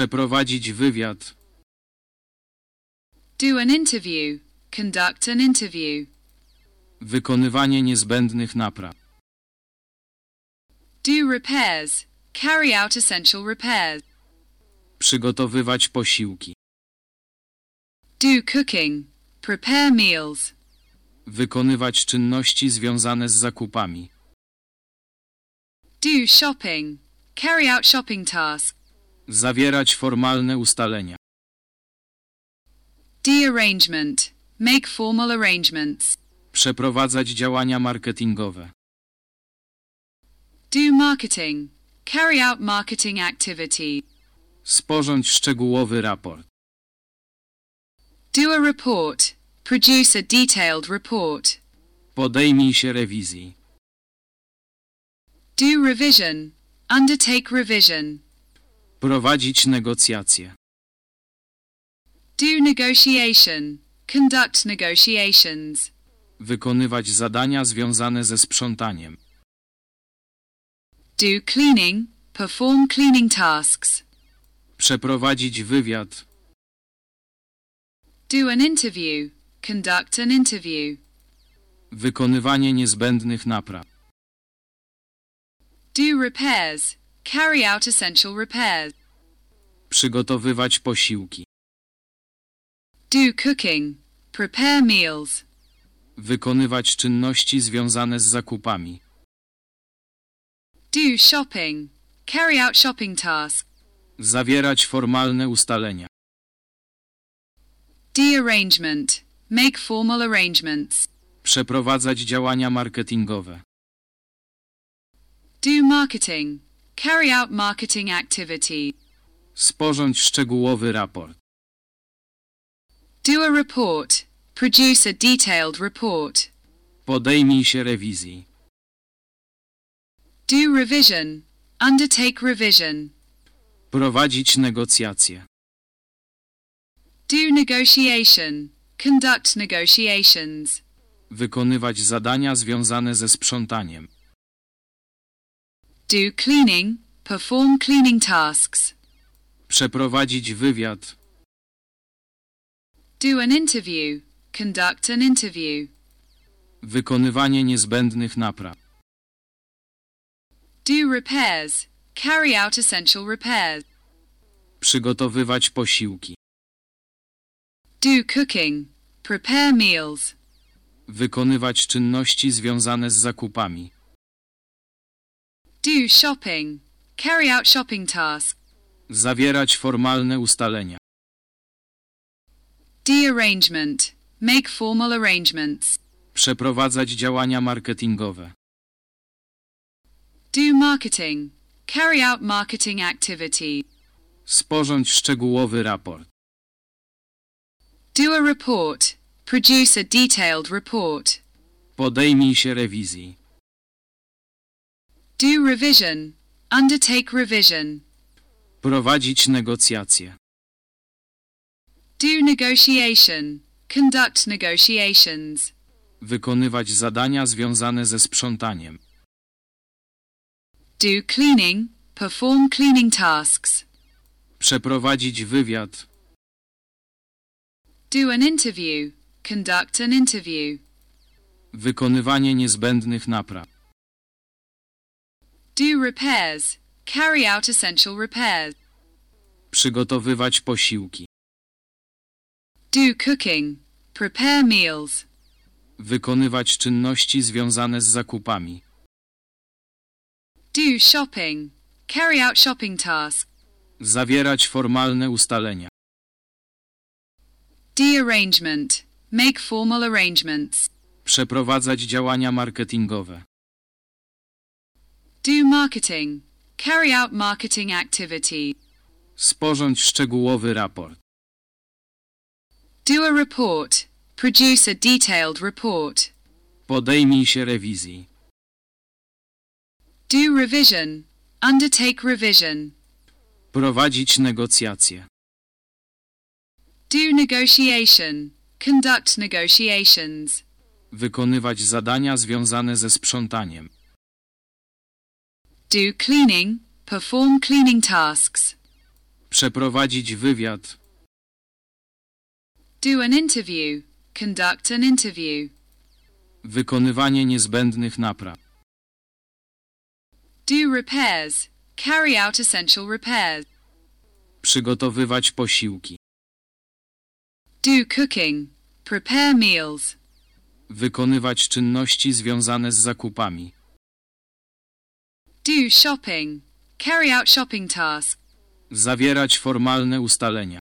Przeprowadzić wywiad. Do an interview. Conduct an interview. Wykonywanie niezbędnych napraw. Do repairs. Carry out essential repairs. Przygotowywać posiłki. Do cooking. Prepare meals. Wykonywać czynności związane z zakupami. Do shopping. Carry out shopping tasks. Zawierać formalne ustalenia. De-arrangement. Make formal arrangements. Przeprowadzać działania marketingowe. Do marketing. Carry out marketing activities. Sporządź szczegółowy raport. Do a report. Produce a detailed report. Podejmij się rewizji. Do revision. Undertake revision. Prowadzić negocjacje. Do negotiation. Conduct negotiations. Wykonywać zadania związane ze sprzątaniem. Do cleaning. Perform cleaning tasks. Przeprowadzić wywiad. Do an interview. Conduct an interview. Wykonywanie niezbędnych napraw. Do repairs. Carry out essential repairs. Przygotowywać posiłki. Do cooking. Prepare meals. Wykonywać czynności związane z zakupami. Do shopping. Carry out shopping tasks. Zawierać formalne ustalenia. De-arrangement. Make formal arrangements. Przeprowadzać działania marketingowe. Do marketing. Carry out marketing activities. Sporządź szczegółowy raport. Do a report. Produce a detailed report. Podejmij się rewizji. Do revision. Undertake revision. Prowadzić negocjacje. Do negotiation. Conduct negotiations. Wykonywać zadania związane ze sprzątaniem. Do cleaning. Perform cleaning tasks. Przeprowadzić wywiad. Do an interview. Conduct an interview. Wykonywanie niezbędnych napraw. Do repairs. Carry out essential repairs. Przygotowywać posiłki. Do cooking. Prepare meals. Wykonywać czynności związane z zakupami. Do shopping. Carry out shopping tasks. Zawierać formalne ustalenia. De-arrangement. Make formal arrangements. Przeprowadzać działania marketingowe. Do marketing. Carry out marketing activities. Sporządź szczegółowy raport. Do a report. Produce a detailed report. Podejmij się rewizji. Do revision. Undertake revision. Prowadzić negocjacje. Do negotiation. Conduct negotiations. Wykonywać zadania związane ze sprzątaniem. Do cleaning. Perform cleaning tasks. Przeprowadzić wywiad. Do an interview. Conduct an interview. Wykonywanie niezbędnych napraw. Do repairs. Carry out essential repairs. Przygotowywać posiłki. Do cooking. Prepare meals. Wykonywać czynności związane z zakupami. Do shopping. Carry out shopping tasks. Zawierać formalne ustalenia. De-arrangement. Make formal arrangements. Przeprowadzać działania marketingowe. Do marketing. Carry out marketing activities. Sporządź szczegółowy raport. Do a report. Produce a detailed report. Podejmij się rewizji. Do revision. Undertake revision. Prowadzić negocjacje. Do negotiation. Conduct negotiations. Wykonywać zadania związane ze sprzątaniem. Do cleaning. Perform cleaning tasks. Przeprowadzić wywiad. Do an interview. Conduct an interview. Wykonywanie niezbędnych napraw. Do repairs. Carry out essential repairs. Przygotowywać posiłki. Do cooking. Prepare meals. Wykonywać czynności związane z zakupami. Do shopping. Carry out shopping tasks. Zawierać formalne ustalenia.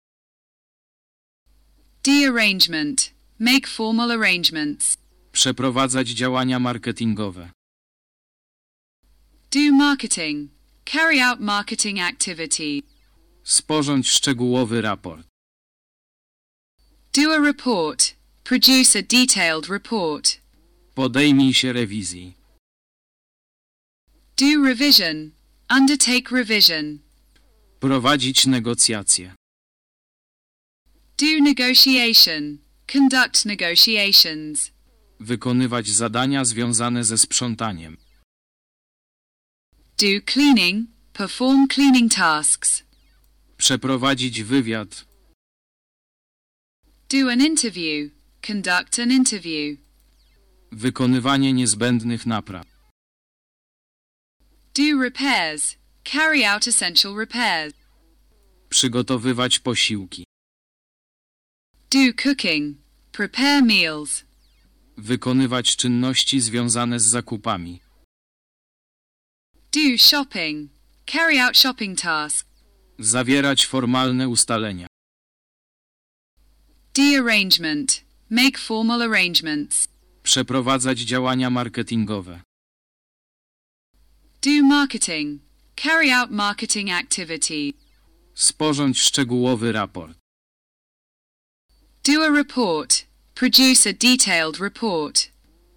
De-arrangement. Make formal arrangements. Przeprowadzać działania marketingowe. Do marketing. Carry out marketing activity. Sporządź szczegółowy raport. Do a report. Produce a detailed report. Podejmij się rewizji. Do revision. Undertake revision. Prowadzić negocjacje. Do negotiation. Conduct negotiations. Wykonywać zadania związane ze sprzątaniem. Do cleaning. Perform cleaning tasks. Przeprowadzić wywiad. Do an interview. Conduct an interview. Wykonywanie niezbędnych napraw. Do repairs. Carry out essential repairs. Przygotowywać posiłki. Do cooking. Prepare meals. Wykonywać czynności związane z zakupami. Do shopping. Carry out shopping tasks. Zawierać formalne ustalenia. De-arrangement. Make formal arrangements. Przeprowadzać działania marketingowe. Do marketing. Carry out marketing activity. Sporządź szczegółowy raport. Do a report. Produce a detailed report.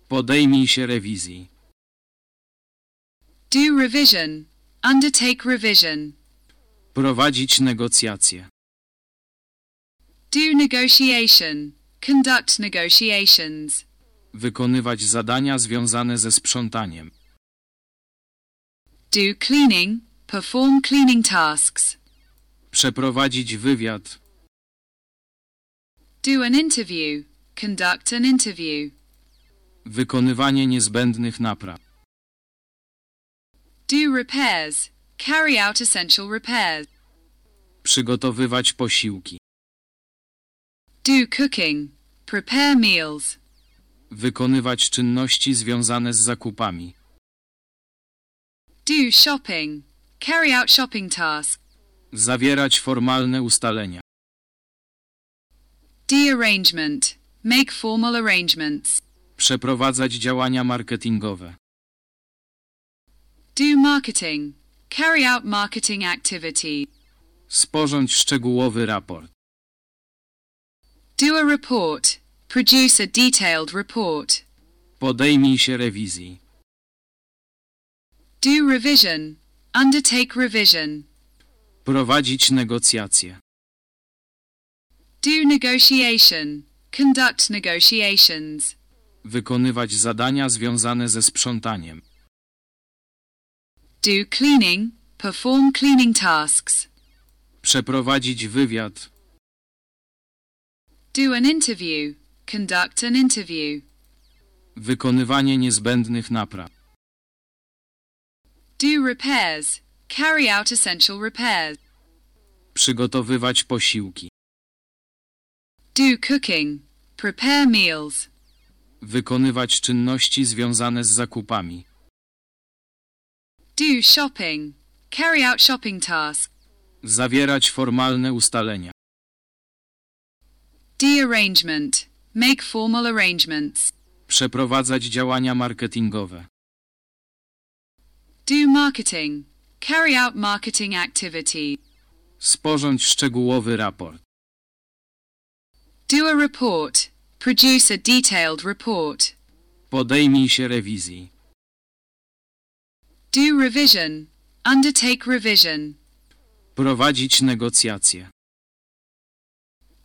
Podejmij się rewizji. Do revision. Undertake revision. Prowadzić negocjacje. Do negotiation. Conduct negotiations. Wykonywać zadania związane ze sprzątaniem. Do cleaning. Perform cleaning tasks. Przeprowadzić wywiad. Do an interview. Conduct an interview. Wykonywanie niezbędnych napraw. Do repairs. Carry out essential repairs. Przygotowywać posiłki. Do cooking. Prepare meals. Wykonywać czynności związane z zakupami. Do shopping. Carry out shopping tasks. Zawierać formalne ustalenia. De-arrangement. Make formal arrangements. Przeprowadzać działania marketingowe. Do marketing. Carry out marketing activity. Sporządź szczegółowy raport. Do a report. Produce a detailed report. Podejmij się rewizji. Do revision. Undertake revision. Prowadzić negocjacje. Do negotiation. Conduct negotiations. Wykonywać zadania związane ze sprzątaniem. Do cleaning. Perform cleaning tasks. Przeprowadzić wywiad. Do an interview. Conduct an interview. Wykonywanie niezbędnych napraw. Do repairs. Carry out essential repairs. Przygotowywać posiłki. Do cooking. Prepare meals. Wykonywać czynności związane z zakupami. Do shopping. Carry out shopping tasks. Zawierać formalne ustalenia. De-arrangement. Make formal arrangements. Przeprowadzać działania marketingowe. Do marketing. Carry out marketing activity. Sporządź szczegółowy raport. Do a report. Produce a detailed report. Podejmij się rewizji. Do revision. Undertake revision. Prowadzić negocjacje.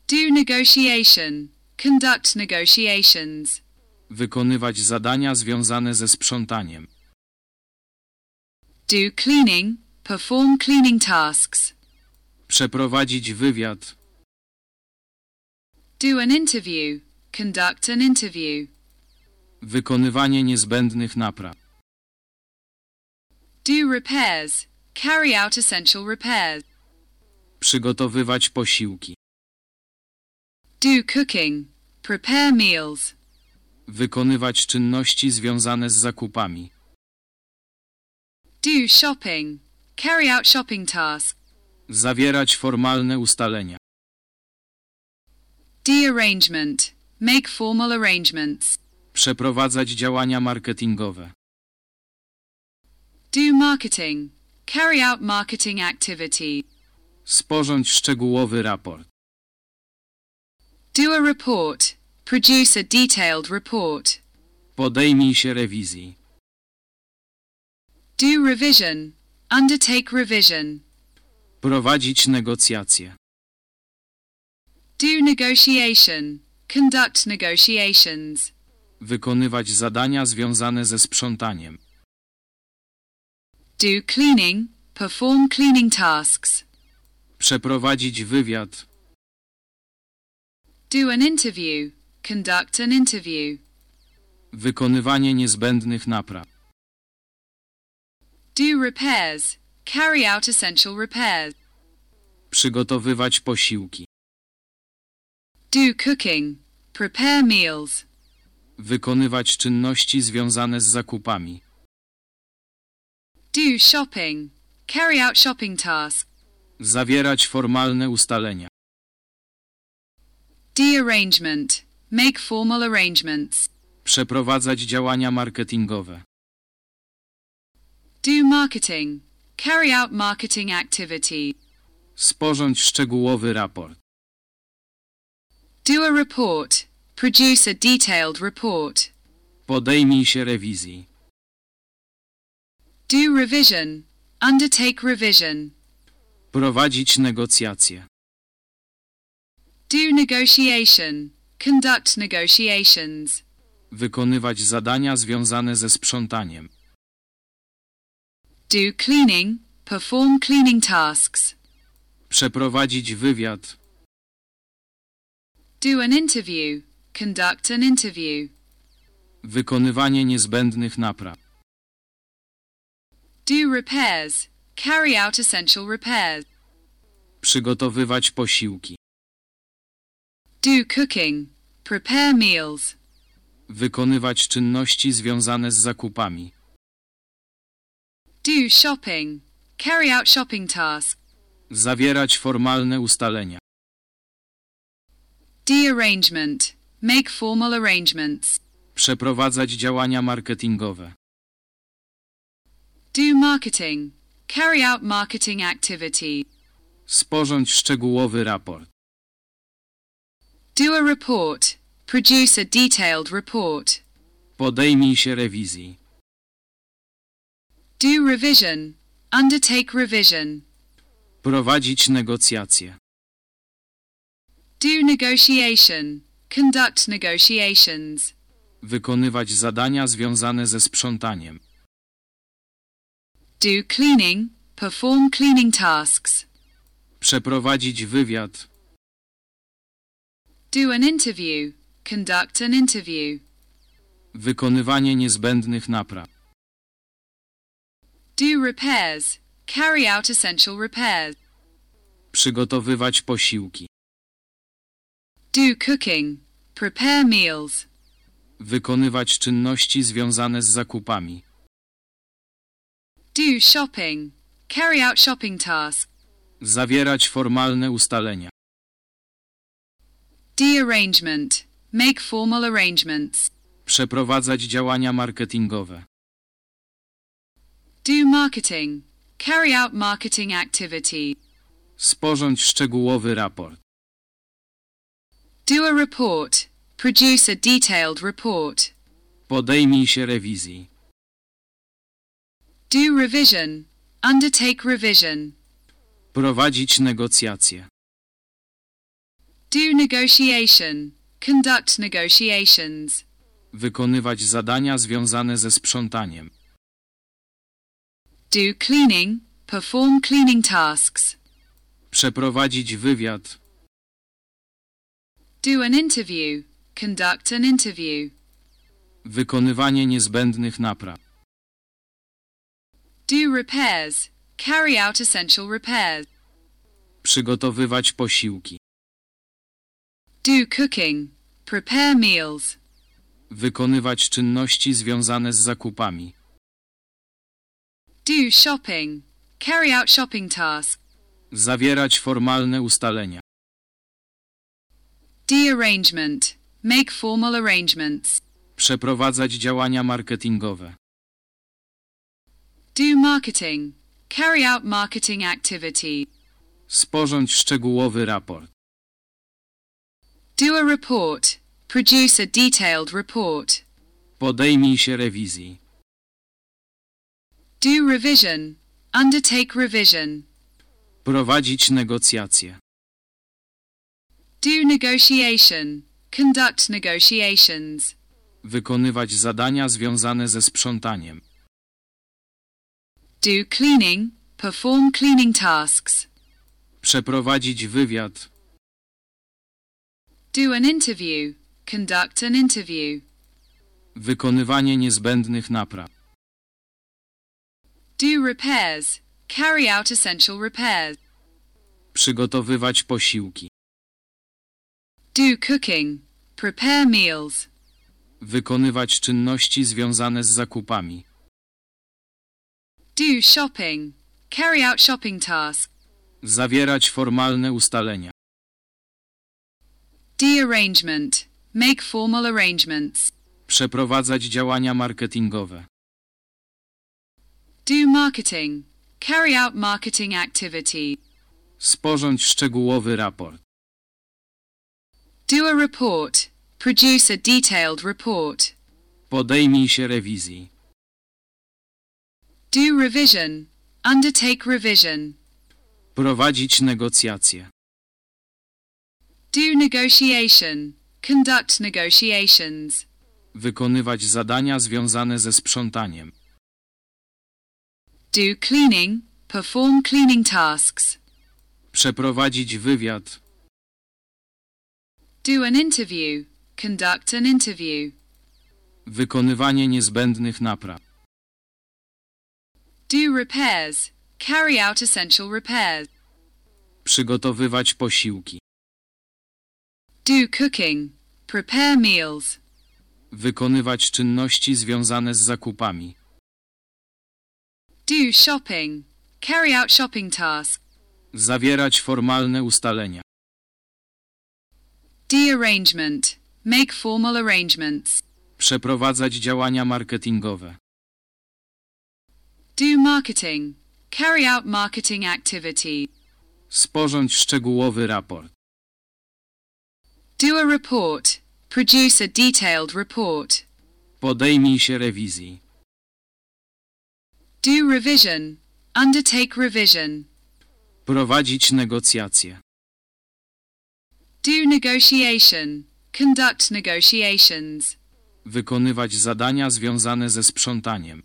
Do negotiation. Conduct negotiations. Wykonywać zadania związane ze sprzątaniem. Do cleaning. Perform cleaning tasks. Przeprowadzić wywiad. Do an interview. Conduct an interview. Wykonywanie niezbędnych napraw. Do repairs. Carry out essential repairs. Przygotowywać posiłki. Do cooking. Prepare meals. Wykonywać czynności związane z zakupami. Do shopping. Carry out shopping tasks. Zawierać formalne ustalenia. De-arrangement. Make formal arrangements. Przeprowadzać działania marketingowe. Do marketing. Carry out marketing activity. Sporządź szczegółowy raport. Do a report. Produce a detailed report. Podejmij się rewizji. Do revision. Undertake revision. Prowadzić negocjacje. Do negotiation. Conduct negotiations. Wykonywać zadania związane ze sprzątaniem. Do cleaning. Perform cleaning tasks. Przeprowadzić wywiad. Do an interview. Conduct an interview. Wykonywanie niezbędnych napraw. Do repairs. Carry out essential repairs. Przygotowywać posiłki. Do cooking. Prepare meals. Wykonywać czynności związane z zakupami. Do shopping. Carry out shopping tasks. Zawierać formalne ustalenia. De-arrangement. Make formal arrangements. Przeprowadzać działania marketingowe. Do marketing. Carry out marketing activity. Sporządź szczegółowy raport. Do a report. Produce a detailed report. Podejmij się rewizji. Do revision. Undertake revision. Prowadzić negocjacje. Do negotiation. Conduct negotiations. Wykonywać zadania związane ze sprzątaniem. Do cleaning. Perform cleaning tasks. Przeprowadzić wywiad. Do an interview. Conduct an interview. Wykonywanie niezbędnych napraw. Do repairs. Carry out essential repairs. Przygotowywać posiłki. Do cooking. Prepare meals. Wykonywać czynności związane z zakupami. Do shopping. Carry out shopping tasks. Zawierać formalne ustalenia. De-arrangement. Make formal arrangements. Przeprowadzać działania marketingowe. Do marketing. Carry out marketing activity. Sporządź szczegółowy raport. Do a report. Produce a detailed report. Podejmij się rewizji. Do revision. Undertake revision. Prowadzić negocjacje. Do negotiation. Conduct negotiations. Wykonywać zadania związane ze sprzątaniem. Do cleaning. Perform cleaning tasks. Przeprowadzić wywiad. Do an interview. Conduct an interview. Wykonywanie niezbędnych napraw. Do repairs. Carry out essential repairs. Przygotowywać posiłki. Do cooking. Prepare meals. Wykonywać czynności związane z zakupami. Do shopping. Carry out shopping tasks. Zawierać formalne ustalenia. De-arrangement. Make formal arrangements. Przeprowadzać działania marketingowe. Do marketing. Carry out marketing activity. Sporządź szczegółowy raport. Do a report. Produce a detailed report. Podejmij się rewizji. Do revision. Undertake revision. Prowadzić negocjacje. Do negotiation. Conduct negotiations. Wykonywać zadania związane ze sprzątaniem. Do cleaning. Perform cleaning tasks. Przeprowadzić wywiad. Do an interview. Conduct an interview. Wykonywanie niezbędnych napraw. Do repairs. Carry out essential repairs. Przygotowywać posiłki. Do cooking. Prepare meals. Wykonywać czynności związane z zakupami. Do shopping. Carry out shopping tasks. Zawierać formalne ustalenia. De-arrangement. Make formal arrangements. Przeprowadzać działania marketingowe. Do marketing. Carry out marketing activities. Sporządź szczegółowy raport. Do a report. Produce a detailed report. Podejmij się rewizji. Do revision. Undertake revision. Prowadzić negocjacje. Do negotiation. Conduct negotiations. Wykonywać zadania związane ze sprzątaniem. Do cleaning. Perform cleaning tasks. Przeprowadzić wywiad. Do an interview. Conduct an interview. Wykonywanie niezbędnych napraw. Do repairs. Carry out essential repairs. Przygotowywać posiłki. Do cooking. Prepare meals. Wykonywać czynności związane z zakupami. Do shopping. Carry out shopping tasks. Zawierać formalne ustalenia. De-arrangement. Make formal arrangements. Przeprowadzać działania marketingowe. Do marketing. Carry out marketing activities. Sporządź szczegółowy raport. Do a report. Produce a detailed report. Podejmij się rewizji. Do revision. Undertake revision. Prowadzić negocjacje. Do negotiation. Conduct negotiations. Wykonywać zadania związane ze sprzątaniem. Do cleaning. Perform cleaning tasks. Przeprowadzić wywiad. Do an interview. Conduct an interview. Wykonywanie niezbędnych napraw. Do repairs. Carry out essential repairs. Przygotowywać posiłki. Do cooking. Prepare meals. Wykonywać czynności związane z zakupami. Do shopping. Carry out shopping tasks. Zawierać formalne ustalenia. De-arrangement. Make formal arrangements. Przeprowadzać działania marketingowe. Do marketing. Carry out marketing activities. Sporządź szczegółowy raport. Do a report. Produce a detailed report. Podejmij się rewizji. Do revision. Undertake revision. Prowadzić negocjacje. Do negotiation. Conduct negotiations. Wykonywać zadania związane ze sprzątaniem.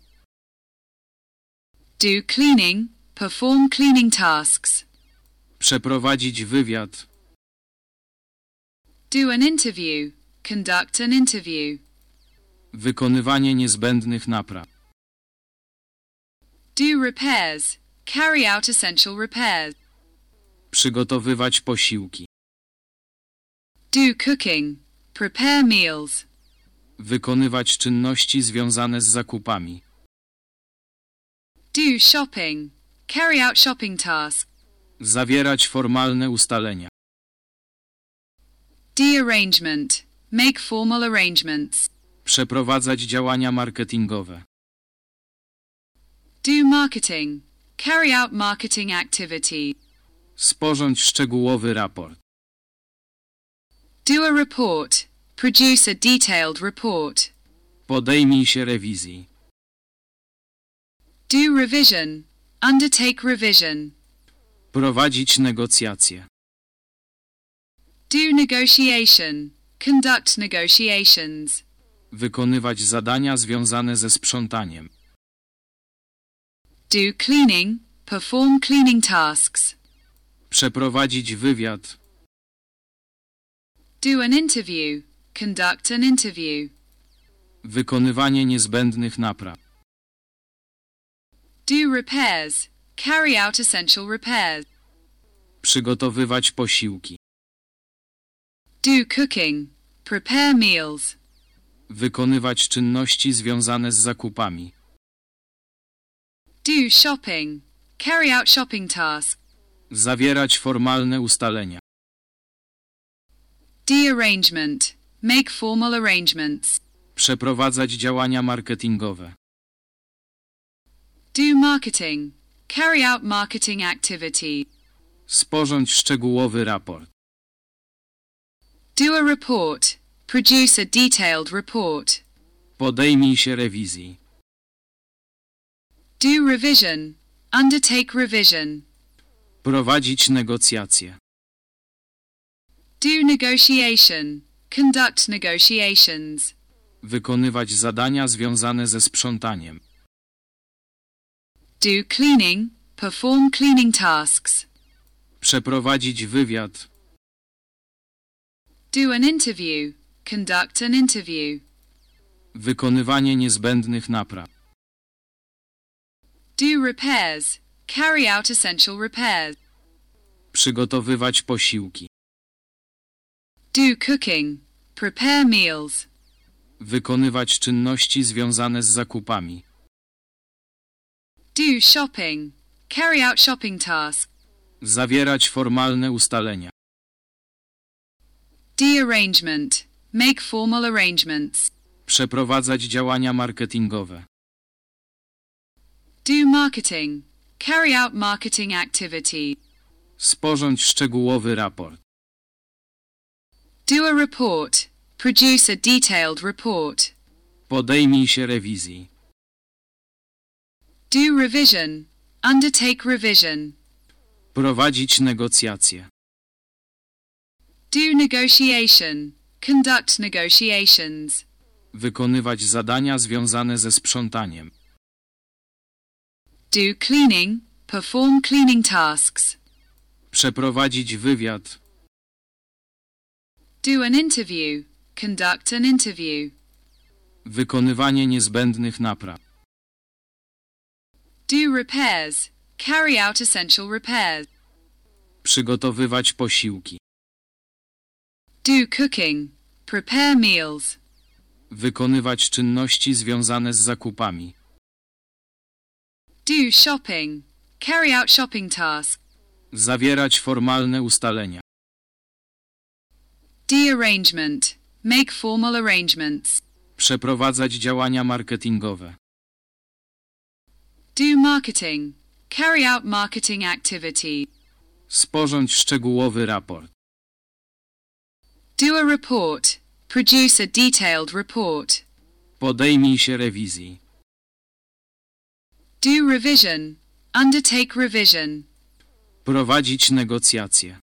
Do cleaning. Perform cleaning tasks. Przeprowadzić wywiad. Do an interview. Conduct an interview. Wykonywanie niezbędnych napraw. Do repairs. Carry out essential repairs. Przygotowywać posiłki. Do cooking. Prepare meals. Wykonywać czynności związane z zakupami. Do shopping. Carry out shopping tasks. Zawierać formalne ustalenia. De-arrangement. Make formal arrangements. Przeprowadzać działania marketingowe. Do marketing. Carry out marketing activities. Sporządź szczegółowy raport. Do a report. Produce a detailed report. Podejmij się rewizji. Do revision. Undertake revision. Prowadzić negocjacje. Do negotiation. Conduct negotiations. Wykonywać zadania związane ze sprzątaniem. Do cleaning. Perform cleaning tasks. Przeprowadzić wywiad. Do an interview. Conduct an interview. Wykonywanie niezbędnych napraw. Do repairs. Carry out essential repairs. Przygotowywać posiłki. Do cooking. Prepare meals. Wykonywać czynności związane z zakupami. Do shopping. Carry out shopping tasks. Zawierać formalne ustalenia. De-arrangement. Make formal arrangements. Przeprowadzać działania marketingowe. Do marketing. Carry out marketing activity. Sporządź szczegółowy raport. Do a report. Produce a detailed report. Podejmij się rewizji. Do revision. Undertake revision. Prowadzić negocjacje. Do negotiation. Conduct negotiations. Wykonywać zadania związane ze sprzątaniem. Do cleaning. Perform cleaning tasks. Przeprowadzić wywiad. Do an interview. Conduct an interview. Wykonywanie niezbędnych napraw. Do repairs. Carry out essential repairs. Przygotowywać posiłki. Do cooking. Prepare meals. Wykonywać czynności związane z zakupami. Do shopping. Carry out shopping tasks. Zawierać formalne ustalenia. De-arrangement. Make formal arrangements. Przeprowadzać działania marketingowe. Do marketing. Carry out marketing activity. Sporządź szczegółowy raport. Do a report. Produce a detailed report. Podejmij się rewizji. Do revision. Undertake revision. Prowadzić negocjacje. Do negotiation. Conduct negotiations. Wykonywać zadania związane ze sprzątaniem. Do cleaning. Perform cleaning tasks. Przeprowadzić wywiad. Do an interview. Conduct an interview. Wykonywanie niezbędnych napraw. Do repairs. Carry out essential repairs. Przygotowywać posiłki. Do cooking. Prepare meals. Wykonywać czynności związane z zakupami. Do shopping. Carry out shopping tasks. Zawierać formalne ustalenia. De-arrangement. Make formal arrangements. Przeprowadzać działania marketingowe. Do marketing. Carry out marketing activity. Sporządź szczegółowy raport. Do a report. Produce a detailed report. Podejmij się rewizji. Do revision. Undertake revision. Prowadzić negocjacje.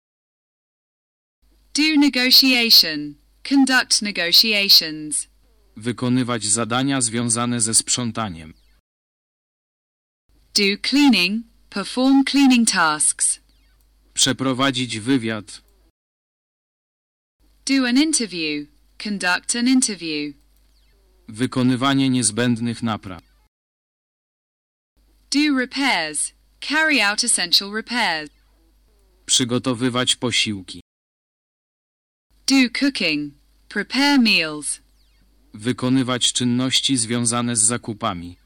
Do negotiation. Conduct negotiations. Wykonywać zadania związane ze sprzątaniem. Do cleaning. Perform cleaning tasks. Przeprowadzić wywiad. Do an interview. Conduct an interview. Wykonywanie niezbędnych napraw. Do repairs. Carry out essential repairs. Przygotowywać posiłki. Do cooking. Prepare meals. Wykonywać czynności związane z zakupami.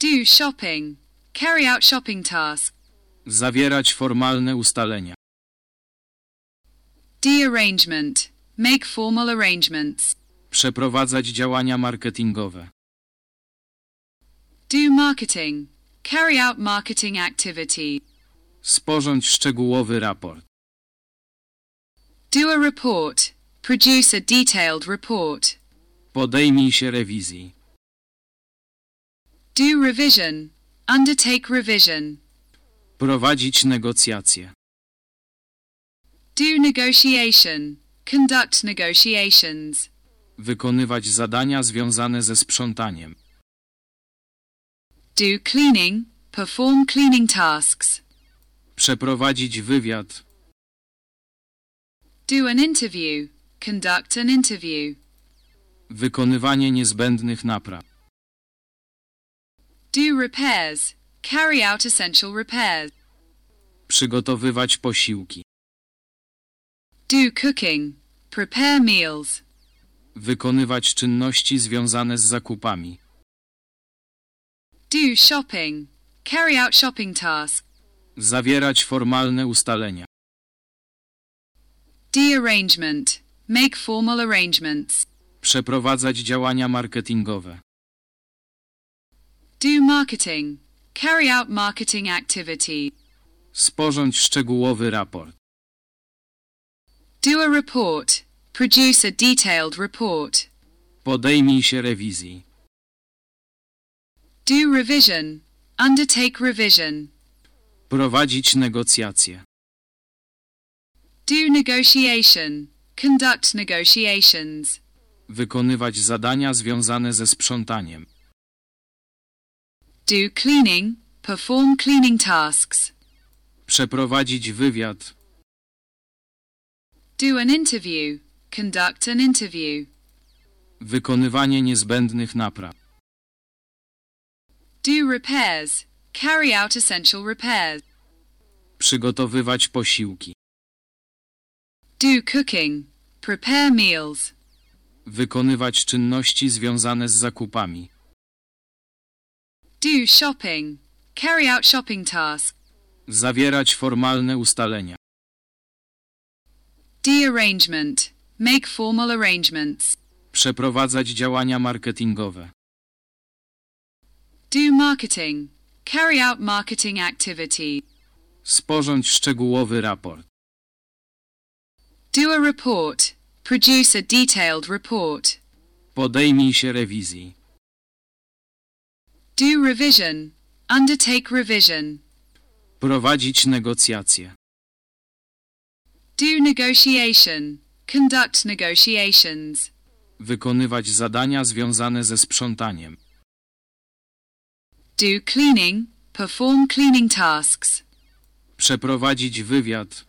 Do shopping. Carry out shopping tasks. Zawierać formalne ustalenia. De-arrangement. Make formal arrangements. Przeprowadzać działania marketingowe. Do marketing. Carry out marketing activity. Sporządź szczegółowy raport. Do a report. Produce a detailed report. Podejmij się rewizji. Do revision. Undertake revision. Prowadzić negocjacje. Do negotiation. Conduct negotiations. Wykonywać zadania związane ze sprzątaniem. Do cleaning. Perform cleaning tasks. Przeprowadzić wywiad. Do an interview. Conduct an interview. Wykonywanie niezbędnych napraw. Do repairs. Carry out essential repairs. Przygotowywać posiłki. Do cooking. Prepare meals. Wykonywać czynności związane z zakupami. Do shopping. Carry out shopping tasks. Zawierać formalne ustalenia. De-arrangement. Make formal arrangements. Przeprowadzać działania marketingowe. Do marketing. Carry out marketing activity. Sporządź szczegółowy raport. Do a report. Produce a detailed report. Podejmij się rewizji. Do revision. Undertake revision. Prowadzić negocjacje. Do negotiation. Conduct negotiations. Wykonywać zadania związane ze sprzątaniem. Do cleaning. Perform cleaning tasks. Przeprowadzić wywiad. Do an interview. Conduct an interview. Wykonywanie niezbędnych napraw. Do repairs. Carry out essential repairs. Przygotowywać posiłki. Do cooking. Prepare meals. Wykonywać czynności związane z zakupami. Do shopping. Carry out shopping tasks. Zawierać formalne ustalenia. De-arrangement. Make formal arrangements. Przeprowadzać działania marketingowe. Do marketing. Carry out marketing activity. Sporządź szczegółowy raport. Do a report. Produce a detailed report. Podejmij się rewizji. Do revision. Undertake revision. Prowadzić negocjacje. Do negotiation. Conduct negotiations. Wykonywać zadania związane ze sprzątaniem. Do cleaning. Perform cleaning tasks. Przeprowadzić wywiad.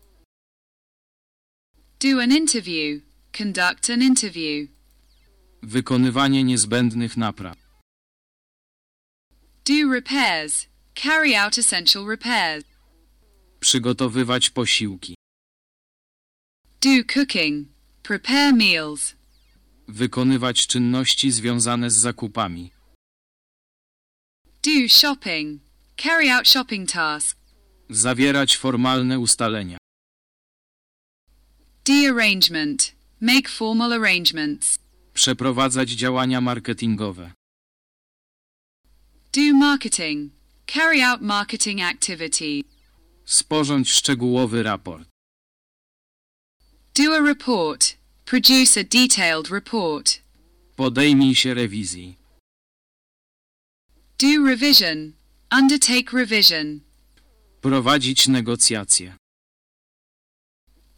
Do an interview. Conduct an interview. Wykonywanie niezbędnych napraw. Do repairs. Carry out essential repairs. Przygotowywać posiłki. Do cooking. Prepare meals. Wykonywać czynności związane z zakupami. Do shopping. Carry out shopping tasks. Zawierać formalne ustalenia. De-arrangement. Make formal arrangements. Przeprowadzać działania marketingowe. Do marketing. Carry out marketing activity. Sporządź szczegółowy raport. Do a report. Produce a detailed report. Podejmij się rewizji. Do revision. Undertake revision. Prowadzić negocjacje.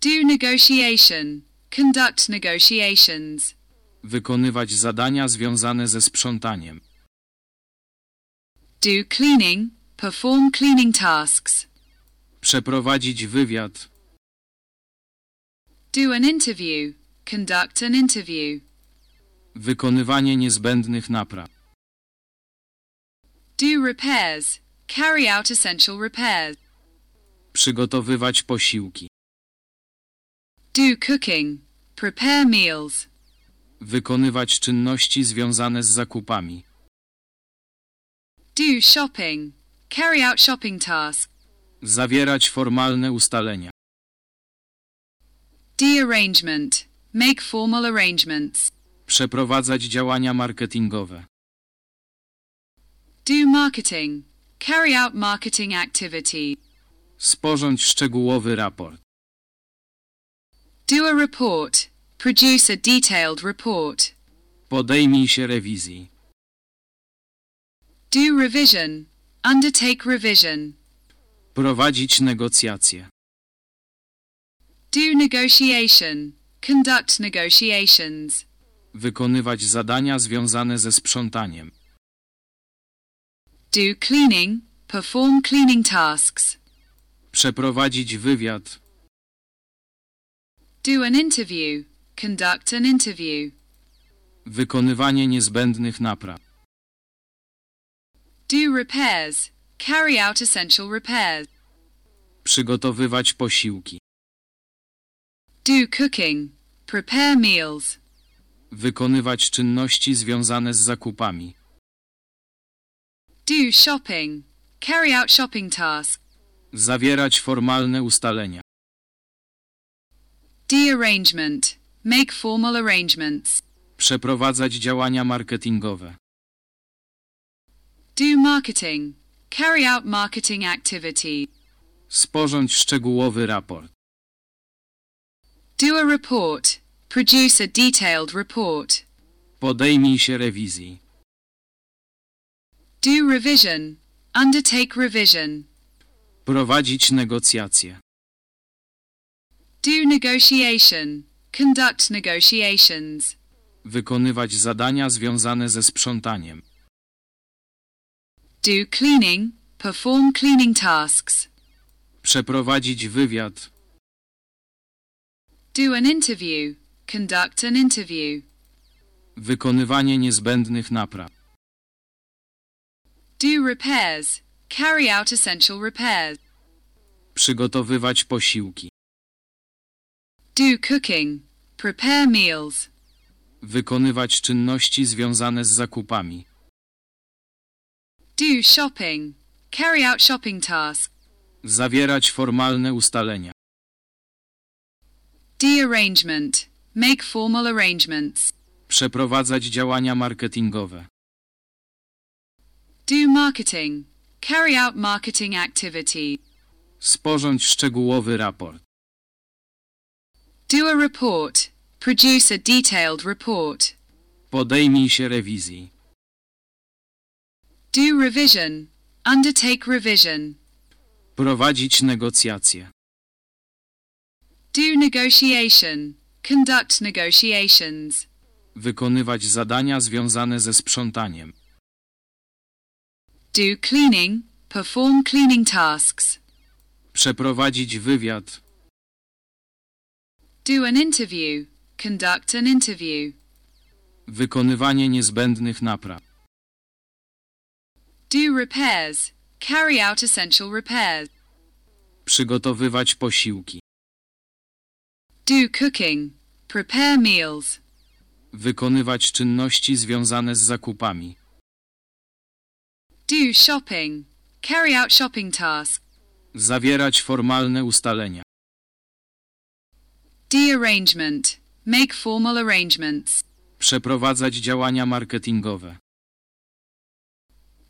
Do negotiation. Conduct negotiations. Wykonywać zadania związane ze sprzątaniem. Do cleaning. Perform cleaning tasks. Przeprowadzić wywiad. Do an interview. Conduct an interview. Wykonywanie niezbędnych napraw. Do repairs. Carry out essential repairs. Przygotowywać posiłki. Do cooking. Prepare meals. Wykonywać czynności związane z zakupami. Do shopping. Carry out shopping tasks. Zawierać formalne ustalenia. De-arrangement. Make formal arrangements. Przeprowadzać działania marketingowe. Do marketing. Carry out marketing activity. Sporządź szczegółowy raport. Do a report. Produce a detailed report. Podejmij się rewizji. Do revision. Undertake revision. Prowadzić negocjacje. Do negotiation. Conduct negotiations. Wykonywać zadania związane ze sprzątaniem. Do cleaning. Perform cleaning tasks. Przeprowadzić wywiad. Do an interview. Conduct an interview. Wykonywanie niezbędnych napraw. Do repairs. Carry out essential repairs. Przygotowywać posiłki. Do cooking. Prepare meals. Wykonywać czynności związane z zakupami. Do shopping. Carry out shopping tasks. Zawierać formalne ustalenia. D arrangement. Make formal arrangements. Przeprowadzać działania marketingowe. Do marketing. Carry out marketing activity. Sporządź szczegółowy raport. Do a report. Produce a detailed report. Podejmij się rewizji. Do revision. Undertake revision. Prowadzić negocjacje. Do negotiation. Conduct negotiations. Wykonywać zadania związane ze sprzątaniem. Do cleaning. Perform cleaning tasks. Przeprowadzić wywiad. Do an interview. Conduct an interview. Wykonywanie niezbędnych napraw. Do repairs. Carry out essential repairs. Przygotowywać posiłki. Do cooking. Prepare meals. Wykonywać czynności związane z zakupami. Do shopping. Carry out shopping tasks. Zawierać formalne ustalenia. D arrangement. Make formal arrangements. Przeprowadzać działania marketingowe. Do marketing. Carry out marketing activity. Sporządź szczegółowy raport. Do a report. Produce a detailed report. Podejmij się rewizji. Do revision. Undertake revision. Prowadzić negocjacje. Do negotiation. Conduct negotiations. Wykonywać zadania związane ze sprzątaniem. Do cleaning. Perform cleaning tasks. Przeprowadzić wywiad. Do an interview. Conduct an interview. Wykonywanie niezbędnych napraw. Do repairs. Carry out essential repairs. Przygotowywać posiłki. Do cooking. Prepare meals. Wykonywać czynności związane z zakupami. Do shopping. Carry out shopping tasks. Zawierać formalne ustalenia. D arrangement. Make formal arrangements. Przeprowadzać działania marketingowe.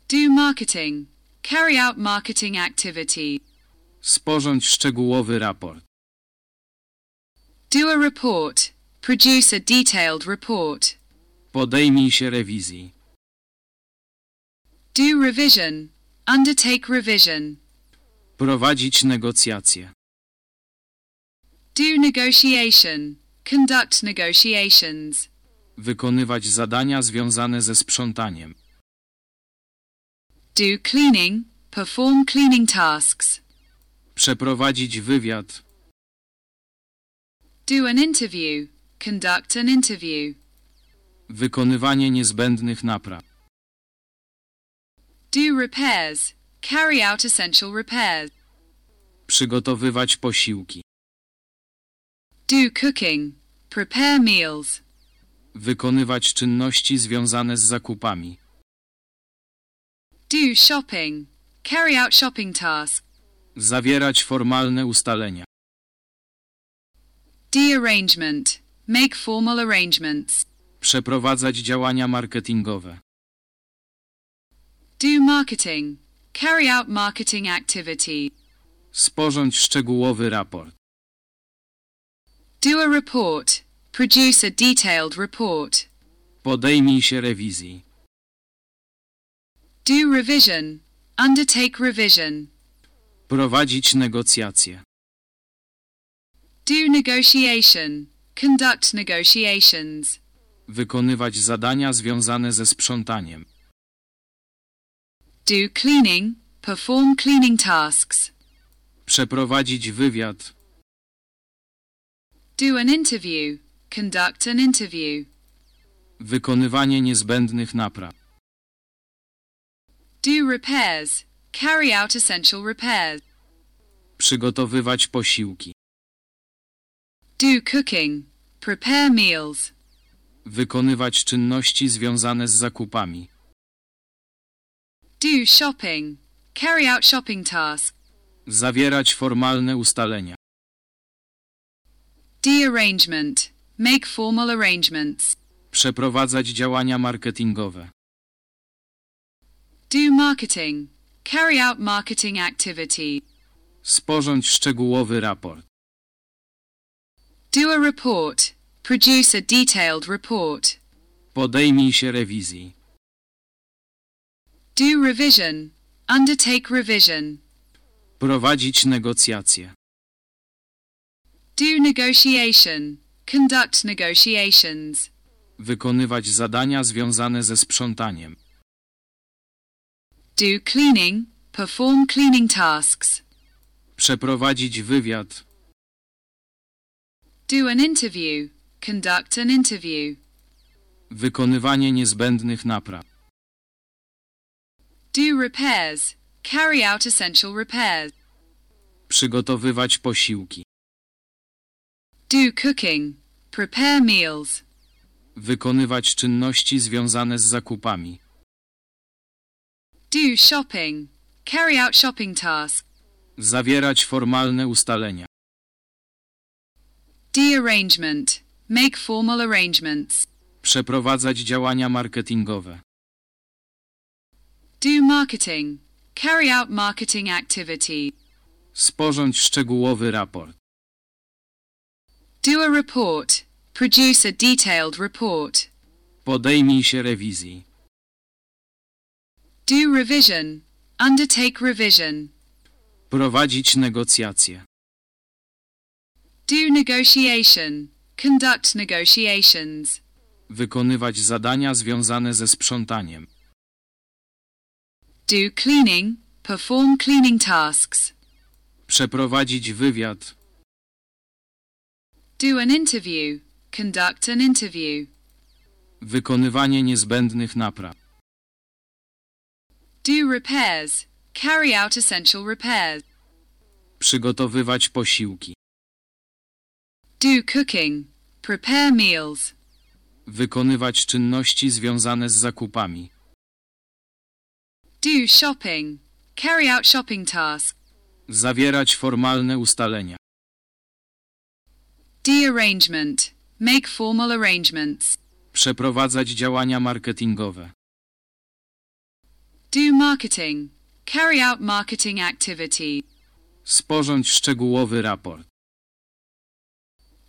Do marketing. Carry out marketing activity. Sporządź szczegółowy raport. Do a report. Produce a detailed report. Podejmij się rewizji. Do revision. Undertake revision. Prowadzić negocjacje. Do negotiation. Conduct negotiations. Wykonywać zadania związane ze sprzątaniem. Do cleaning. Perform cleaning tasks. Przeprowadzić wywiad. Do an interview. Conduct an interview. Wykonywanie niezbędnych napraw. Do repairs. Carry out essential repairs. Przygotowywać posiłki. Do cooking. Prepare meals. Wykonywać czynności związane z zakupami. Do shopping. Carry out shopping tasks. Zawierać formalne ustalenia. D arrangement. Make formal arrangements. Przeprowadzać działania marketingowe. Do marketing. Carry out marketing activity. Sporządź szczegółowy raport. Do a report. Produce a detailed report. Podejmij się rewizji. Do revision. Undertake revision. Prowadzić negocjacje. Do negotiation. Conduct negotiations. Wykonywać zadania związane ze sprzątaniem. Do cleaning. Perform cleaning tasks. Przeprowadzić wywiad. Do an interview. Conduct an interview. Wykonywanie niezbędnych napraw. Do repairs. Carry out essential repairs. Przygotowywać posiłki. Do cooking. Prepare meals. Wykonywać czynności związane z zakupami. Do shopping. Carry out shopping tasks. Zawierać formalne ustalenia. De-arrangement. Make formal arrangements. Przeprowadzać działania marketingowe. Do marketing. Carry out marketing activity. Sporządź szczegółowy raport. Do a report. Produce a detailed report. Podejmij się rewizji. Do revision. Undertake revision. Prowadzić negocjacje. Do negotiation. Conduct negotiations. Wykonywać zadania związane ze sprzątaniem. Do cleaning. Perform cleaning tasks. Przeprowadzić wywiad. Do an interview. Conduct an interview. Wykonywanie niezbędnych napraw. Do repairs. Carry out essential repairs. Przygotowywać posiłki. Do cooking. Prepare meals. Wykonywać czynności związane z zakupami. Do shopping. Carry out shopping tasks. Zawierać formalne ustalenia. De-arrangement. Make formal arrangements. Przeprowadzać działania marketingowe. Do marketing. Carry out marketing activity. Sporządź szczegółowy raport. Do a report. Produce a detailed report. Podejmij się rewizji. Do revision. Undertake revision. Prowadzić negocjacje. Do negotiation. Conduct negotiations. Wykonywać zadania związane ze sprzątaniem. Do cleaning. Perform cleaning tasks. Przeprowadzić wywiad. Do an interview. Conduct an interview. Wykonywanie niezbędnych napraw. Do repairs. Carry out essential repairs. Przygotowywać posiłki. Do cooking. Prepare meals. Wykonywać czynności związane z zakupami. Do shopping. Carry out shopping tasks. Zawierać formalne ustalenia. De-arrangement. Make formal arrangements. Przeprowadzać działania marketingowe. Do marketing. Carry out marketing activity. Sporządź szczegółowy raport.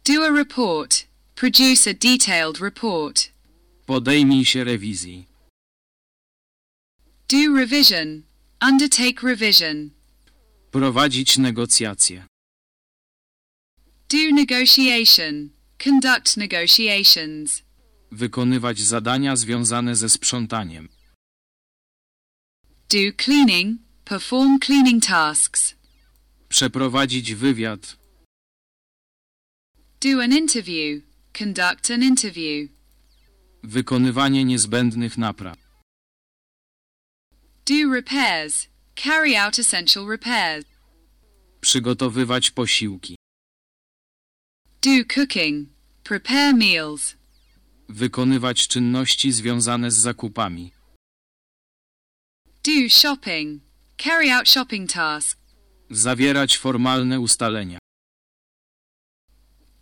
Do a report. Produce a detailed report. Podejmij się rewizji. Do revision. Undertake revision. Prowadzić negocjacje. Do negotiation. Conduct negotiations. Wykonywać zadania związane ze sprzątaniem. Do cleaning. Perform cleaning tasks. Przeprowadzić wywiad. Do an interview. Conduct an interview. Wykonywanie niezbędnych napraw. Do repairs. Carry out essential repairs. Przygotowywać posiłki. Do cooking. Prepare meals. Wykonywać czynności związane z zakupami. Do shopping. Carry out shopping tasks. Zawierać formalne ustalenia.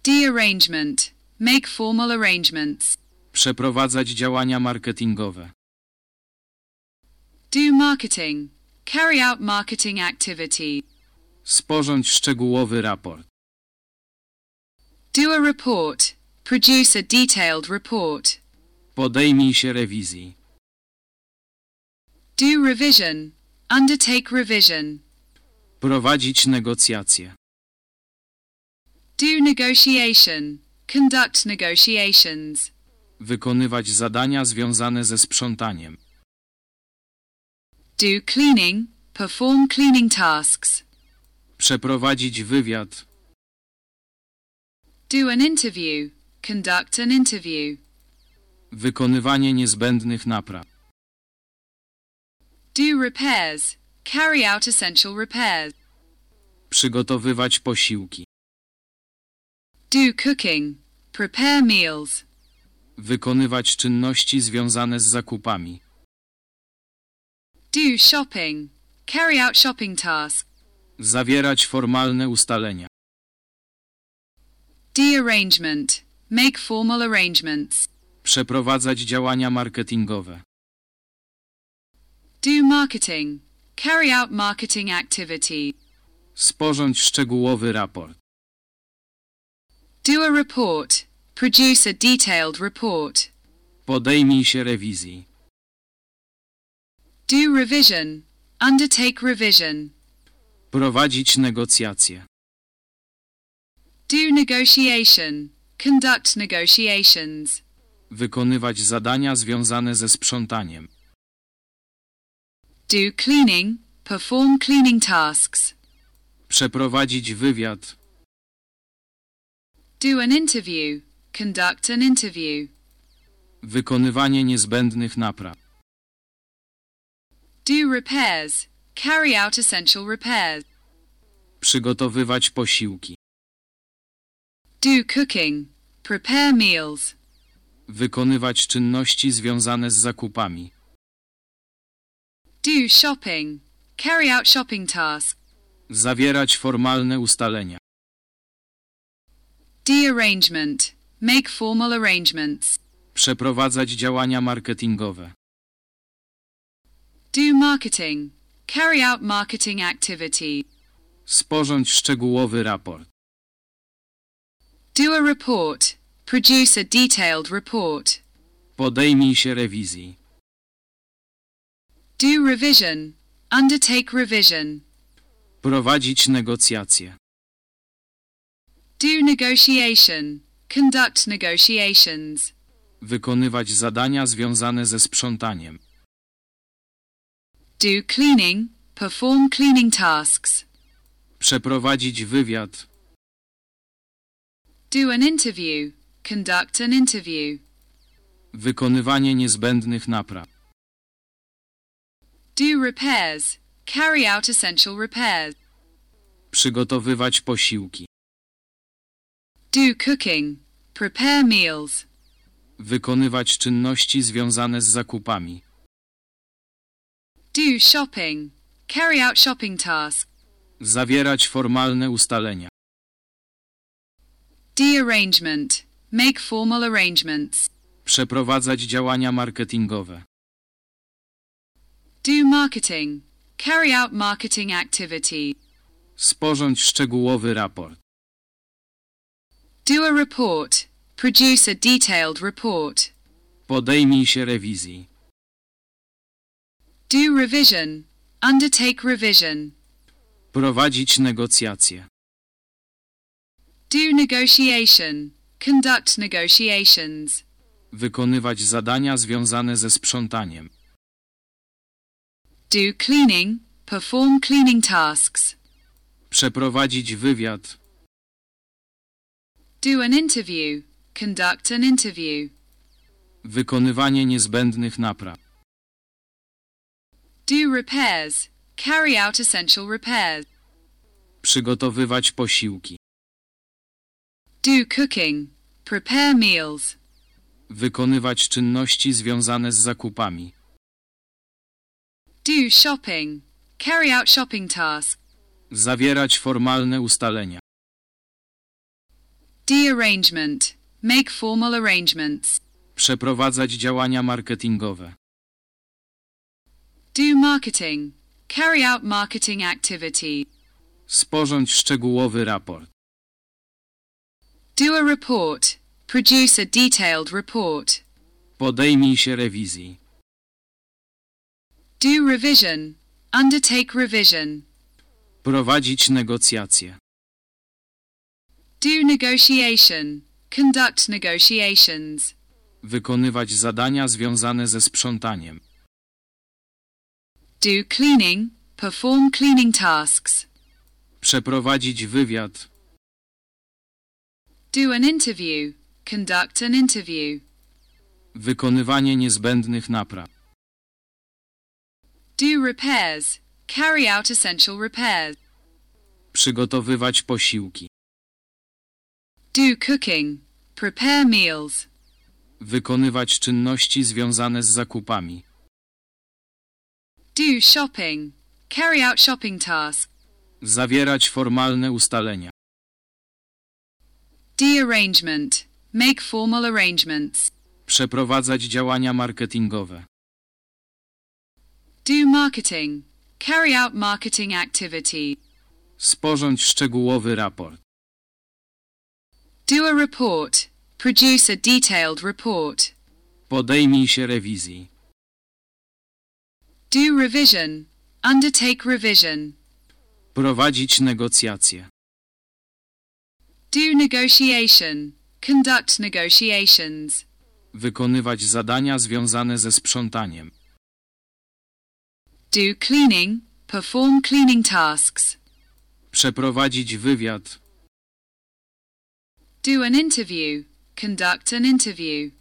De-arrangement. Make formal arrangements. Przeprowadzać działania marketingowe. Do marketing. Carry out marketing activity. Sporządź szczegółowy raport. Do a report. Produce a detailed report. Podejmij się rewizji. Do revision. Undertake revision. Prowadzić negocjacje. Do negotiation. Conduct negotiations. Wykonywać zadania związane ze sprzątaniem. Do cleaning. Perform cleaning tasks. Przeprowadzić wywiad. Do an interview. Conduct an interview. Wykonywanie niezbędnych napraw. Do repairs. Carry out essential repairs. Przygotowywać posiłki. Do cooking. Prepare meals. Wykonywać czynności związane z zakupami. Do shopping. Carry out shopping tasks. Zawierać formalne ustalenia. De-arrangement. Make formal arrangements. Przeprowadzać działania marketingowe. Do marketing. Carry out marketing activity. Sporządź szczegółowy raport. Do a report. Produce a detailed report. Podejmij się rewizji. Do revision. Undertake revision. Prowadzić negocjacje. Do negotiation. Conduct negotiations. Wykonywać zadania związane ze sprzątaniem. Do cleaning. Perform cleaning tasks. Przeprowadzić wywiad. Do an interview. Conduct an interview. Wykonywanie niezbędnych napraw. Do repairs. Carry out essential repairs. Przygotowywać posiłki. Do cooking. Prepare meals. Wykonywać czynności związane z zakupami. Do shopping. Carry out shopping tasks. Zawierać formalne ustalenia. De-arrangement. Make formal arrangements. Przeprowadzać działania marketingowe. Do marketing. Carry out marketing activity. Sporządź szczegółowy raport. Do a report. Produce a detailed report. Podejmij się rewizji. Do revision. Undertake revision. Prowadzić negocjacje. Do negotiation. Conduct negotiations. Wykonywać zadania związane ze sprzątaniem. Do cleaning. Perform cleaning tasks. Przeprowadzić wywiad. Do an interview. Conduct an interview. Wykonywanie niezbędnych napraw. Do repairs. Carry out essential repairs. Przygotowywać posiłki. Do cooking. Prepare meals. Wykonywać czynności związane z zakupami. Do shopping. Carry out shopping tasks. Zawierać formalne ustalenia. De-arrangement. Make formal arrangements. Przeprowadzać działania marketingowe. Do marketing. Carry out marketing activity. Sporządź szczegółowy raport. Do a report. Produce a detailed report. Podejmij się rewizji. Do revision. Undertake revision. Prowadzić negocjacje. Do negotiation. Conduct negotiations. Wykonywać zadania związane ze sprzątaniem. Do cleaning. Perform cleaning tasks. Przeprowadzić wywiad. Do an interview. Conduct an interview. Wykonywanie niezbędnych napraw. Do repairs. Carry out essential repairs. Przygotowywać posiłki. Do cooking. Prepare meals. Wykonywać czynności związane z zakupami. Do shopping. Carry out shopping tasks. Zawierać formalne ustalenia. De-arrangement. Make formal arrangements. Przeprowadzać działania marketingowe. Do marketing. Carry out marketing activity. Sporządź szczegółowy raport. Do a report. Produce a detailed report. Podejmij się rewizji. Do revision. Undertake revision. Prowadzić negocjacje. Do negotiation. Conduct negotiations. Wykonywać zadania związane ze sprzątaniem. Do cleaning. Perform cleaning tasks. Przeprowadzić wywiad. Do an interview. Conduct an interview. Wykonywanie niezbędnych napraw. Do repairs. Carry out essential repairs. Przygotowywać posiłki. Do cooking. Prepare meals. Wykonywać czynności związane z zakupami. Do shopping. Carry out shopping tasks. Zawierać formalne ustalenia. D arrangement. Make formal arrangements. Przeprowadzać działania marketingowe. Do marketing. Carry out marketing activity. Sporządź szczegółowy raport. Do a report. Produce a detailed report. Podejmij się rewizji. Do revision. Undertake revision. Prowadzić negocjacje. Do negotiation. Conduct negotiations. Wykonywać zadania związane ze sprzątaniem. Do cleaning. Perform cleaning tasks. Przeprowadzić wywiad. Do an interview. Conduct an interview.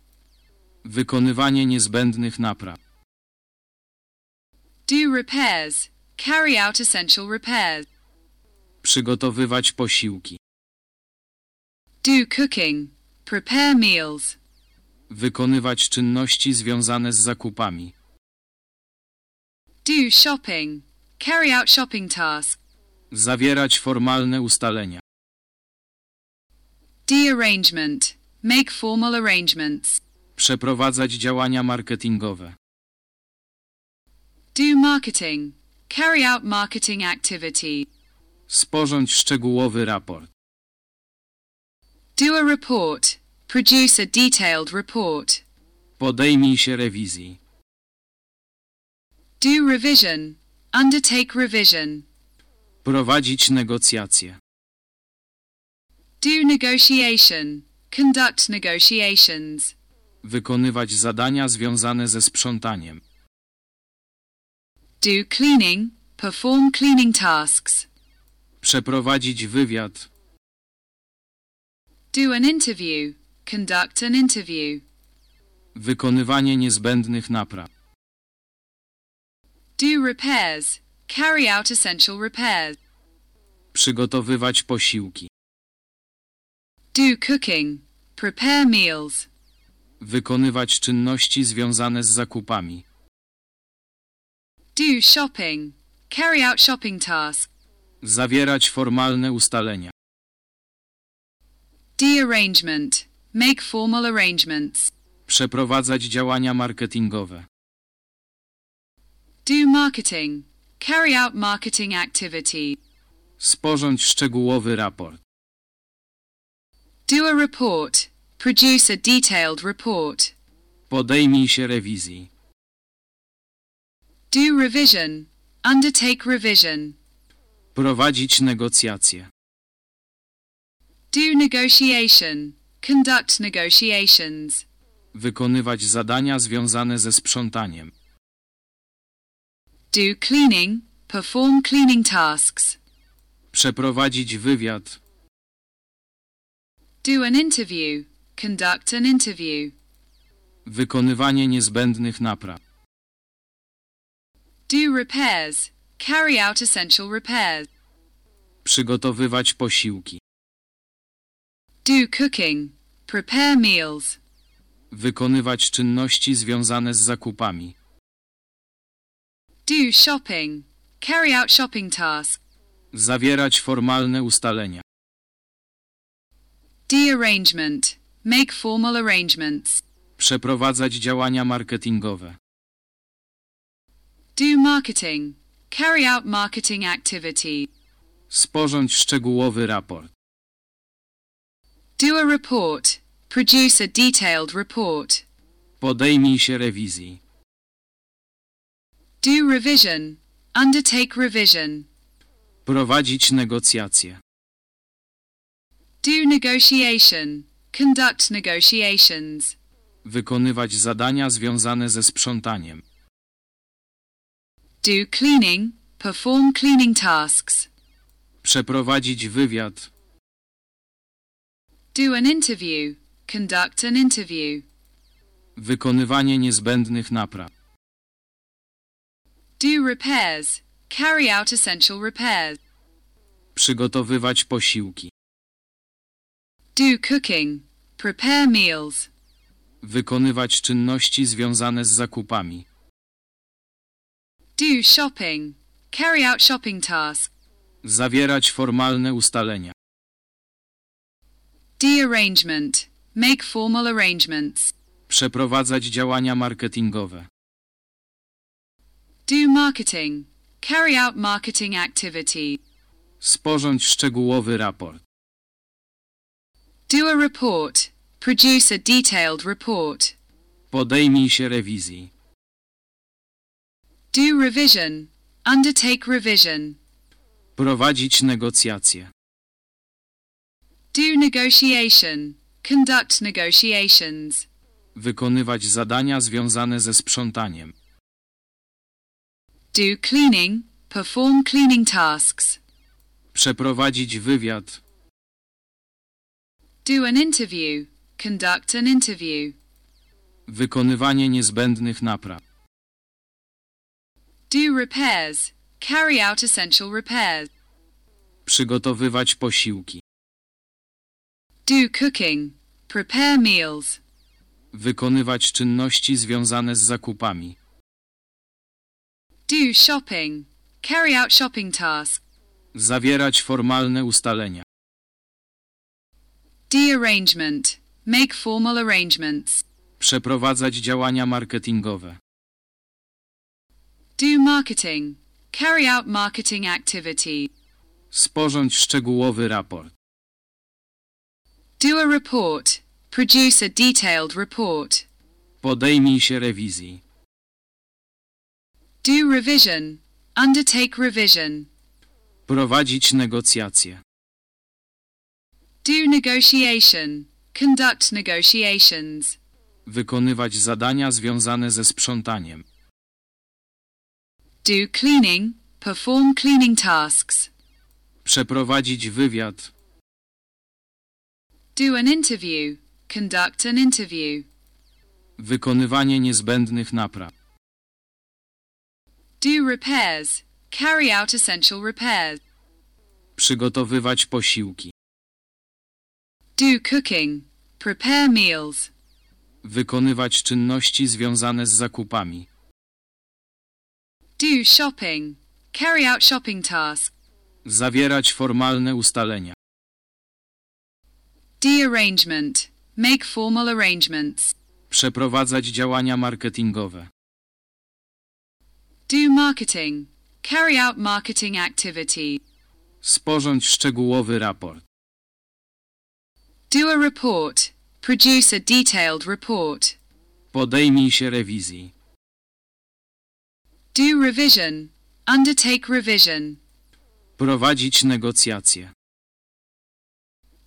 Wykonywanie niezbędnych napraw. Do repairs. Carry out essential repairs. Przygotowywać posiłki. Do cooking. Prepare meals. Wykonywać czynności związane z zakupami. Do shopping. Carry out shopping tasks. Zawierać formalne ustalenia. D arrangement. Make formal arrangements. Przeprowadzać działania marketingowe. Marketing. Carry out marketing activity. Sporządź szczegółowy raport. Do a report. Produce a detailed report. Podejmij się rewizji. Do revision. Undertake revision. Prowadzić negocjacje. Do negotiation. Conduct negotiations. Wykonywać zadania związane ze sprzątaniem. Do cleaning. Perform cleaning tasks. Przeprowadzić wywiad. Do an interview. Conduct an interview. Wykonywanie niezbędnych napraw. Do repairs. Carry out essential repairs. Przygotowywać posiłki. Do cooking. Prepare meals. Wykonywać czynności związane z zakupami. Do shopping. Carry out shopping tasks. Zawierać formalne ustalenia. D arrangement. Make formal arrangements. Przeprowadzać działania marketingowe. Do marketing. Carry out marketing activity. Sporządź szczegółowy raport. Do a report. Produce a detailed report. Podejmij się rewizji. Do revision. Undertake revision. Prowadzić negocjacje. Do negotiation. Conduct negotiations. Wykonywać zadania związane ze sprzątaniem. Do cleaning. Perform cleaning tasks. Przeprowadzić wywiad. Do an interview. Conduct an interview. Wykonywanie niezbędnych napraw. Do repairs. Carry out essential repairs. Przygotowywać posiłki. Do cooking. Prepare meals. Wykonywać czynności związane z zakupami. Do shopping. Carry out shopping tasks. Zawierać formalne ustalenia. D arrangement. Make formal arrangements. Przeprowadzać działania marketingowe. Do marketing. Carry out marketing activity. Sporządź szczegółowy raport. Do a report. Produce a detailed report. Podejmij się rewizji. Do revision. Undertake revision. Prowadzić negocjacje. Do negotiation. Conduct negotiations. Wykonywać zadania związane ze sprzątaniem. Do cleaning. Perform cleaning tasks. Przeprowadzić wywiad. Do an interview. Conduct an interview. Wykonywanie niezbędnych napraw. Do repairs. Carry out essential repairs. Przygotowywać posiłki. Do cooking. Prepare meals. Wykonywać czynności związane z zakupami. Do shopping. Carry out shopping tasks. Zawierać formalne ustalenia. De-arrangement. Make formal arrangements. Przeprowadzać działania marketingowe. Do marketing. Carry out marketing activities. Sporządź szczegółowy raport. Do a report. Produce a detailed report. Podejmij się rewizji. Do revision. Undertake revision. Prowadzić negocjacje. Do negotiation. Conduct negotiations. Wykonywać zadania związane ze sprzątaniem. Do cleaning. Perform cleaning tasks. Przeprowadzić wywiad. Do an interview. Conduct an interview. Wykonywanie niezbędnych napraw. Do repairs. Carry out essential repairs. Przygotowywać posiłki. Do cooking. Prepare meals. Wykonywać czynności związane z zakupami. Do shopping. Carry out shopping tasks. Zawierać formalne ustalenia. De-arrangement. Make formal arrangements. Przeprowadzać działania marketingowe. Do marketing. Carry out marketing activities. Sporządź szczegółowy raport. Do a report. Produce a detailed report. Podejmij się rewizji. Do revision. Undertake revision. Prowadzić negocjacje. Do negotiation. Conduct negotiations. Wykonywać zadania związane ze sprzątaniem. Do cleaning. Perform cleaning tasks. Przeprowadzić wywiad. Do an interview. Conduct an interview. Wykonywanie niezbędnych napraw. Do repairs. Carry out essential repairs. Przygotowywać posiłki. Do cooking. Prepare meals. Wykonywać czynności związane z zakupami. Do shopping. Carry out shopping tasks. Zawierać formalne ustalenia. De-arrangement. Make formal arrangements. Przeprowadzać działania marketingowe. Do marketing. Carry out marketing activities. Sporządź szczegółowy raport. Do a report. Produce a detailed report. Podejmij się rewizji. Do revision. Undertake revision. Prowadzić negocjacje.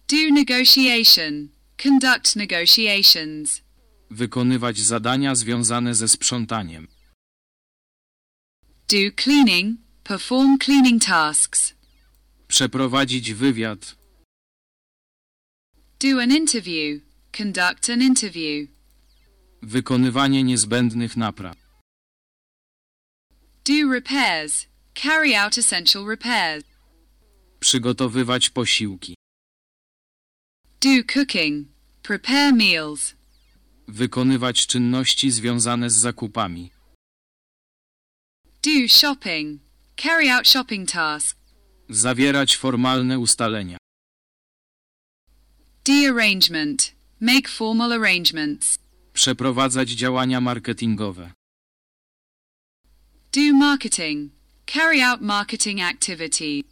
Do negotiation. Conduct negotiations. Wykonywać zadania związane ze sprzątaniem. Do cleaning. Perform cleaning tasks. Przeprowadzić wywiad. Do an interview. Conduct an interview. Wykonywanie niezbędnych napraw. Do repairs. Carry out essential repairs. Przygotowywać posiłki. Do cooking. Prepare meals. Wykonywać czynności związane z zakupami. Do shopping. Carry out shopping tasks. Zawierać formalne ustalenia. De-arrangement. Make formal arrangements. Przeprowadzać działania marketingowe. Do marketing. Carry out marketing activities.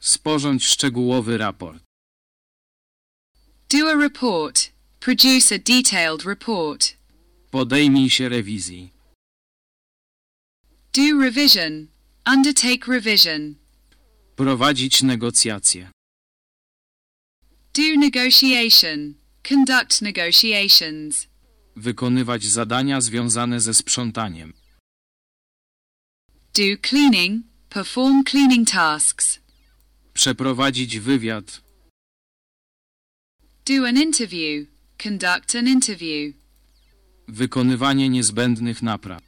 Sporządź szczegółowy raport. Do a report. Produce a detailed report. Podejmij się rewizji. Do revision. Undertake revision. Prowadzić negocjacje. Do negotiation. Conduct negotiations. Wykonywać zadania związane ze sprzątaniem. Do cleaning. Perform cleaning tasks. Przeprowadzić wywiad. Do an interview. Conduct an interview. Wykonywanie niezbędnych napraw.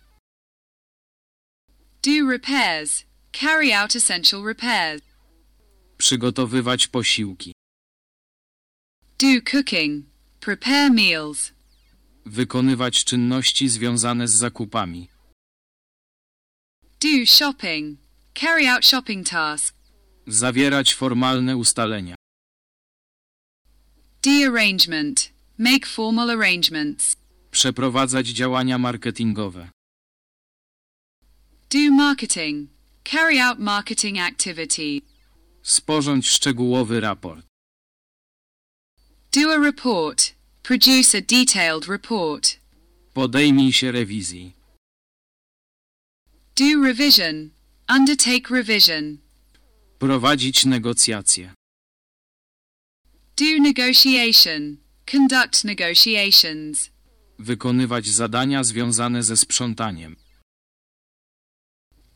Do repairs. Carry out essential repairs. Przygotowywać posiłki. Do cooking. Prepare meals. Wykonywać czynności związane z zakupami. Do shopping. Carry out shopping tasks. Zawierać formalne ustalenia. De-arrangement. Make formal arrangements. Przeprowadzać działania marketingowe. Do marketing. Carry out marketing activity. Sporządź szczegółowy raport. Do a report. Produce a detailed report. Podejmij się rewizji. Do revision. Undertake revision. Prowadzić negocjacje. Do negotiation. Conduct negotiations. Wykonywać zadania związane ze sprzątaniem.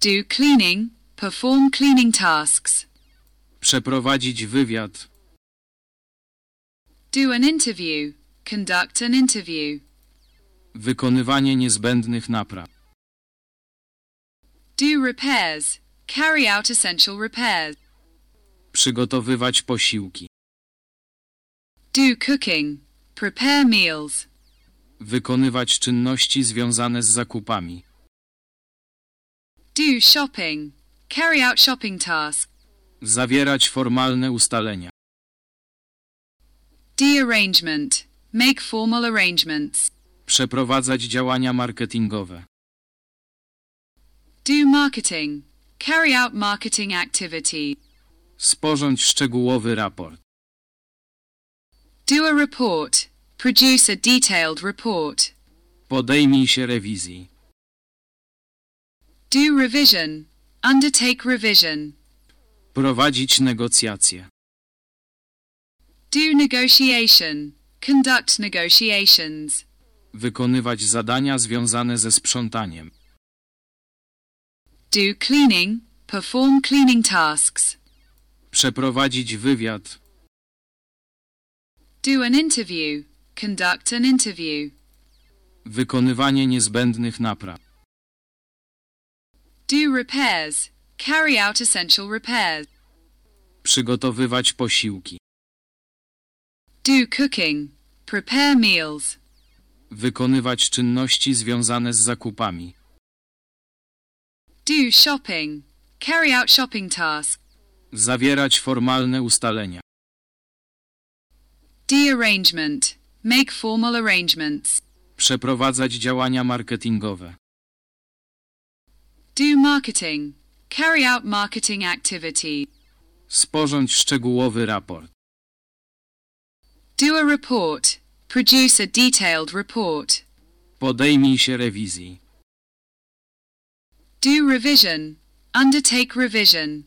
Do cleaning. Perform cleaning tasks. Przeprowadzić wywiad. Do an interview. Conduct an interview. Wykonywanie niezbędnych napraw. Do repairs. Carry out essential repairs. Przygotowywać posiłki. Do cooking. Prepare meals. Wykonywać czynności związane z zakupami. Do shopping. Carry out shopping tasks. Zawierać formalne ustalenia. De-arrangement. Make formal arrangements. Przeprowadzać działania marketingowe. Do marketing. Carry out marketing activity. Sporządź szczegółowy raport. Do a report. Produce a detailed report. Podejmij się rewizji. Do revision. Undertake revision. Prowadzić negocjacje. Do negotiation. Conduct negotiations. Wykonywać zadania związane ze sprzątaniem. Do cleaning. Perform cleaning tasks. Przeprowadzić wywiad. Do an interview. Conduct an interview. Wykonywanie niezbędnych napraw. Do repairs. Carry out essential repairs. Przygotowywać posiłki. Do cooking. Prepare meals. Wykonywać czynności związane z zakupami. Do shopping. Carry out shopping tasks. Zawierać formalne ustalenia. De-arrangement. Make formal arrangements. Przeprowadzać działania marketingowe. Do marketing. Carry out marketing activity. Sporządź szczegółowy raport. Do a report. Produce a detailed report. Podejmij się rewizji. Do revision. Undertake revision.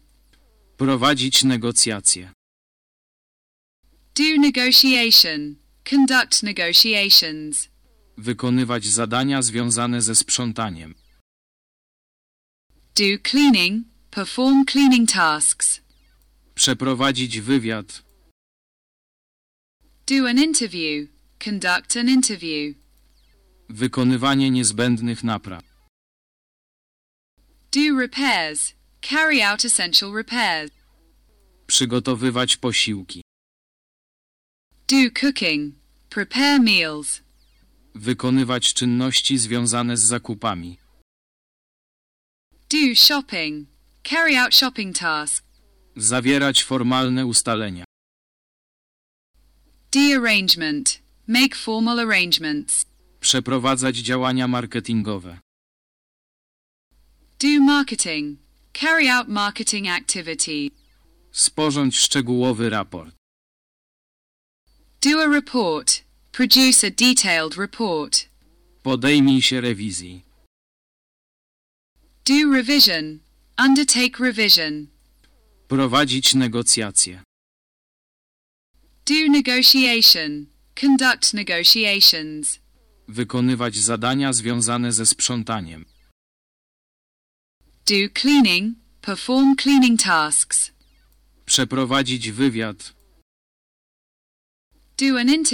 Prowadzić negocjacje. Do negotiation. Conduct negotiations. Wykonywać zadania związane ze sprzątaniem. Do cleaning. Perform cleaning tasks. Przeprowadzić wywiad. Do an interview. Conduct an interview. Wykonywanie niezbędnych napraw. Do repairs. Carry out essential repairs. Przygotowywać posiłki. Do cooking. Prepare meals. Wykonywać czynności związane z zakupami. Do shopping. Carry out shopping tasks. Zawierać formalne ustalenia. De-arrangement. Make formal arrangements. Przeprowadzać działania marketingowe. Do marketing. Carry out marketing activity. Sporządź szczegółowy raport. Do a report. Produce a detailed report. Podejmij się rewizji. Do revision. Undertake revision. Prowadzić negocjacje. Do negotiation. Conduct negotiations. Wykonywać zadania związane ze sprzątaniem. Do cleaning. Perform cleaning tasks. Przeprowadzić wywiad. Do an interview.